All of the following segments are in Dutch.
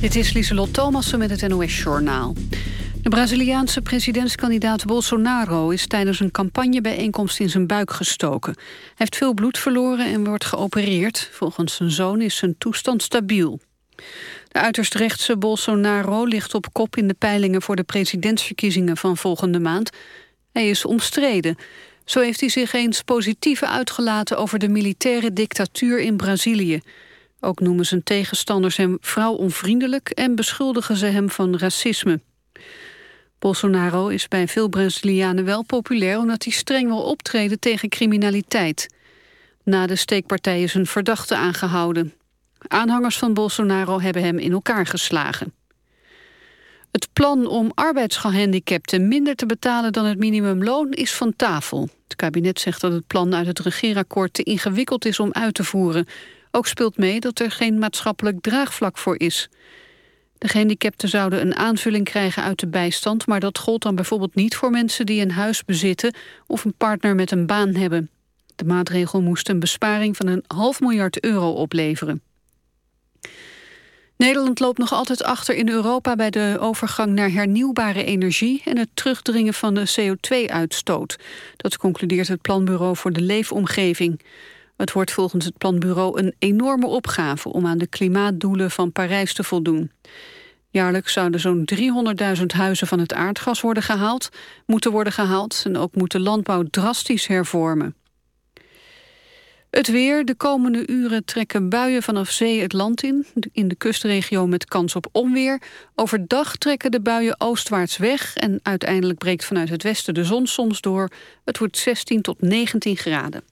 Dit is Lieselot Thomassen met het NOS-journaal. De Braziliaanse presidentskandidaat Bolsonaro is tijdens een campagnebijeenkomst in zijn buik gestoken. Hij heeft veel bloed verloren en wordt geopereerd. Volgens zijn zoon is zijn toestand stabiel. De uiterst rechtse Bolsonaro ligt op kop in de peilingen voor de presidentsverkiezingen van volgende maand. Hij is omstreden. Zo heeft hij zich eens positief uitgelaten over de militaire dictatuur in Brazilië. Ook noemen zijn tegenstanders hem vrouwonvriendelijk en beschuldigen ze hem van racisme. Bolsonaro is bij veel Brazilianen wel populair omdat hij streng wil optreden tegen criminaliteit. Na de steekpartij is een verdachte aangehouden. Aanhangers van Bolsonaro hebben hem in elkaar geslagen. Het plan om arbeidsgehandicapten minder te betalen dan het minimumloon is van tafel. Het kabinet zegt dat het plan uit het regeerakkoord te ingewikkeld is om uit te voeren. Ook speelt mee dat er geen maatschappelijk draagvlak voor is. De gehandicapten zouden een aanvulling krijgen uit de bijstand... maar dat gold dan bijvoorbeeld niet voor mensen die een huis bezitten... of een partner met een baan hebben. De maatregel moest een besparing van een half miljard euro opleveren. Nederland loopt nog altijd achter in Europa bij de overgang naar hernieuwbare energie en het terugdringen van de CO2-uitstoot. Dat concludeert het Planbureau voor de Leefomgeving. Het wordt volgens het Planbureau een enorme opgave om aan de klimaatdoelen van Parijs te voldoen. Jaarlijks zouden zo'n 300.000 huizen van het aardgas worden gehaald, moeten worden gehaald en ook moet de landbouw drastisch hervormen. Het weer. De komende uren trekken buien vanaf zee het land in. In de kustregio met kans op onweer. Overdag trekken de buien oostwaarts weg... en uiteindelijk breekt vanuit het westen de zon soms door. Het wordt 16 tot 19 graden.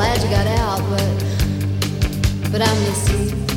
glad you got out, but but I miss you.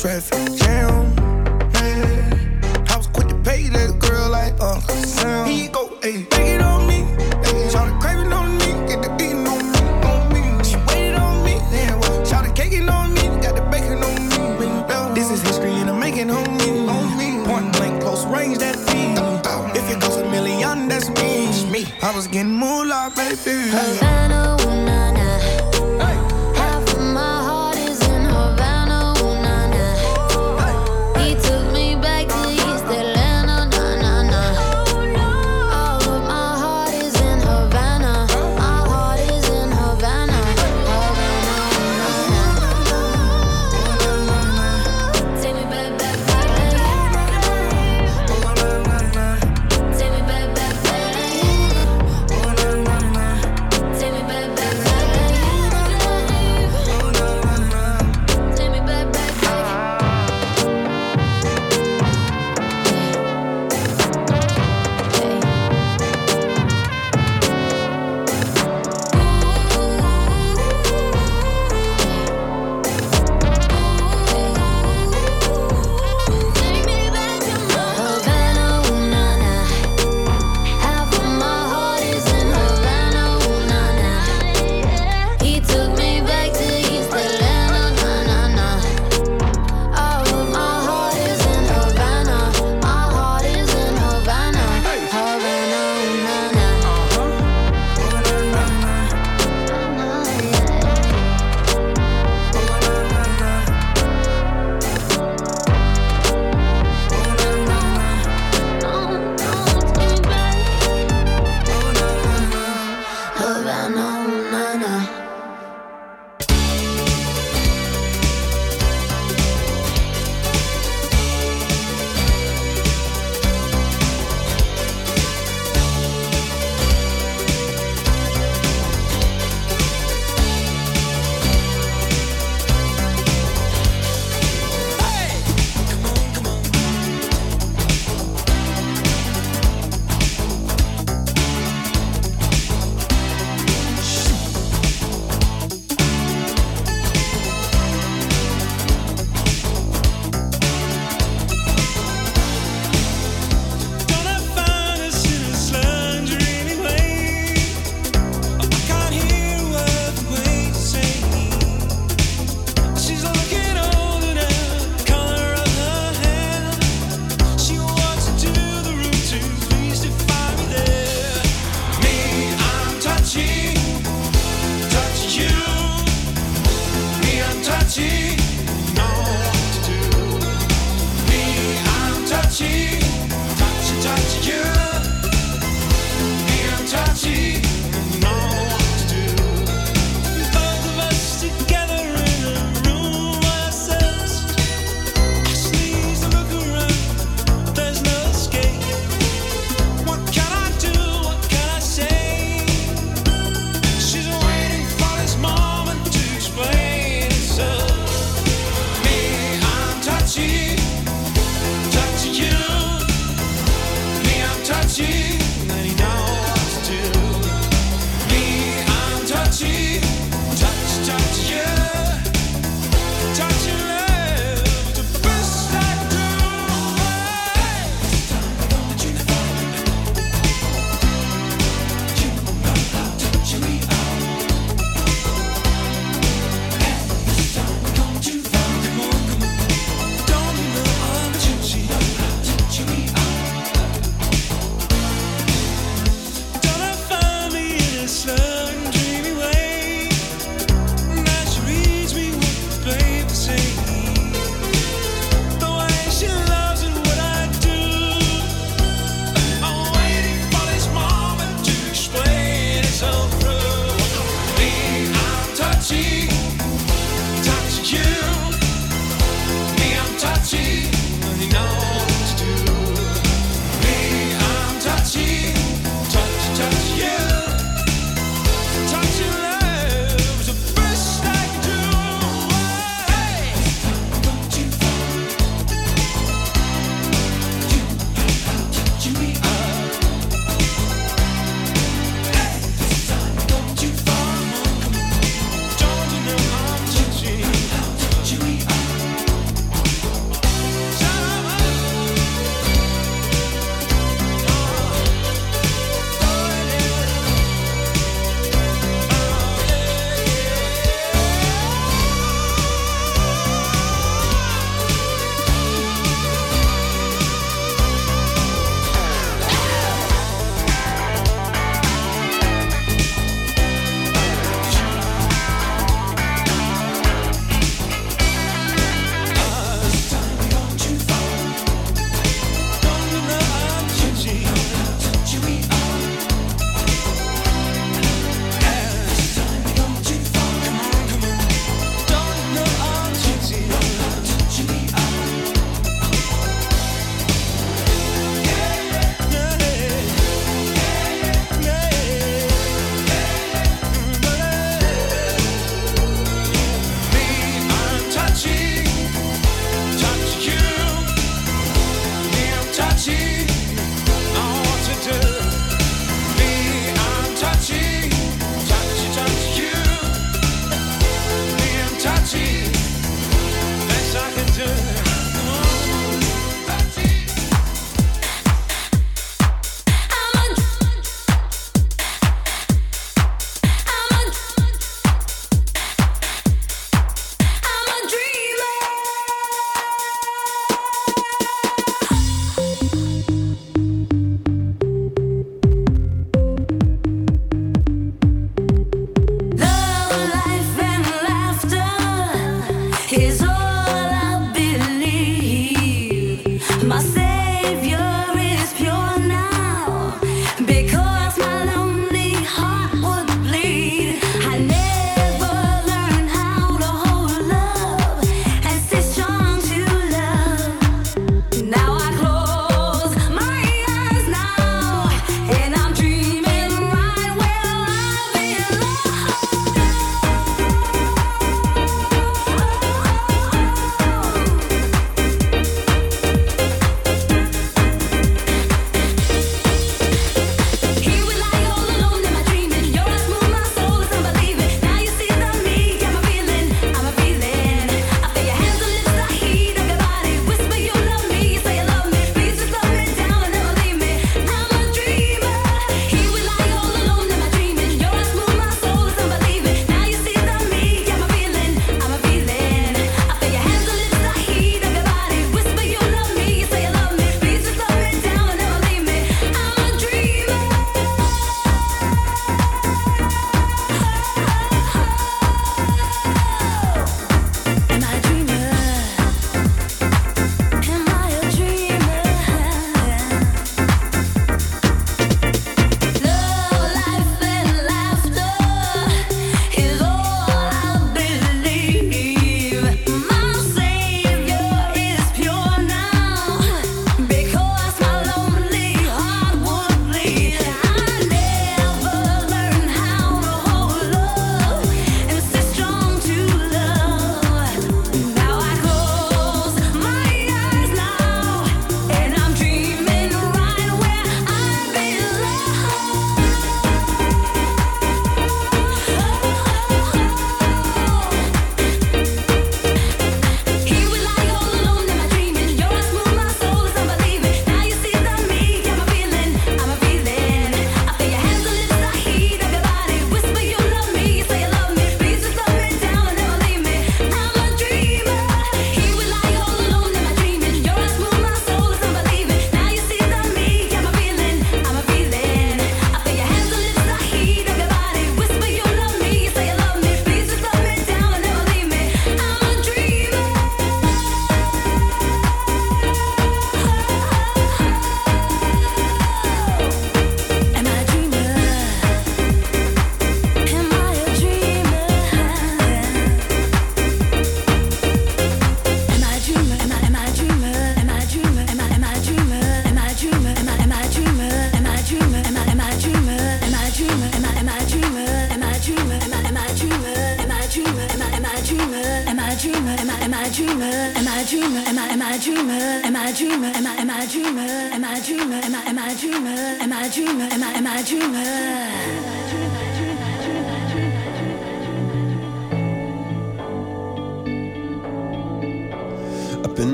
Traffic jam. Man, I was quick to pay that girl like Uncle Sam. He go, ayy, take it on me. Ayy, shout it craving on me, get the beating on me, on me. She waited on me, then what? Shout it caking on me, got the bacon on me. This is history and I'm making on me, on me. Point blank, close range, that feed. If it goes a million, that's me. me. I was getting moolah, baby.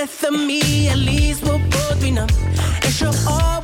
death of me, at least we'll both be numb. And she'll always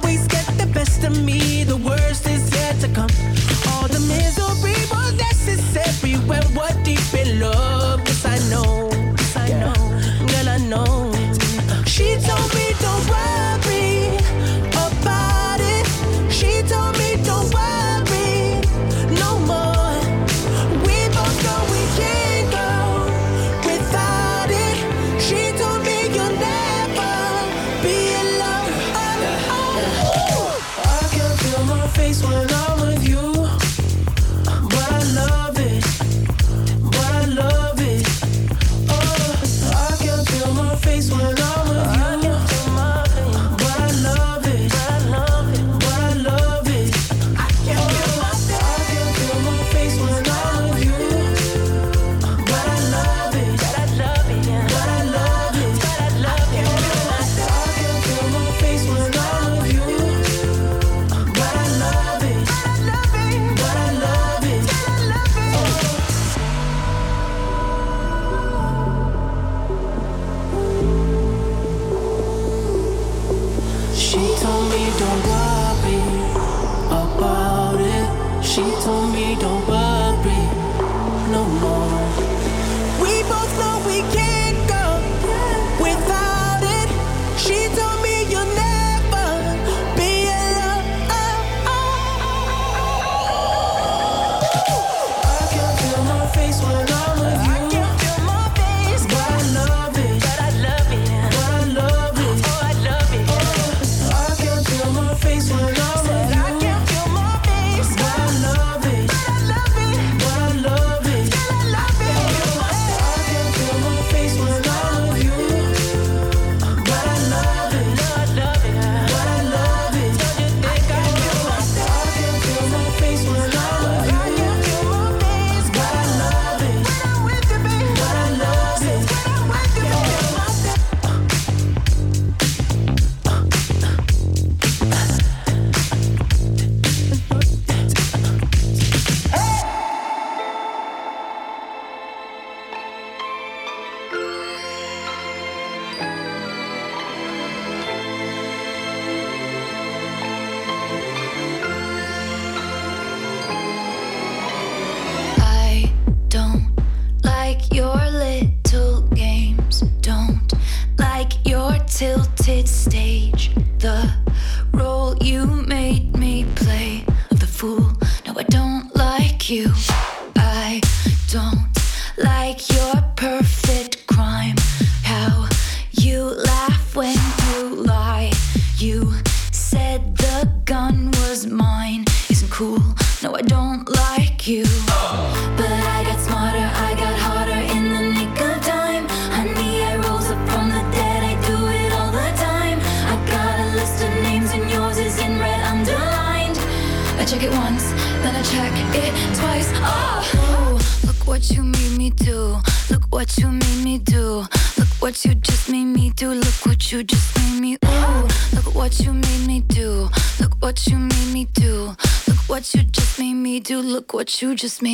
you just made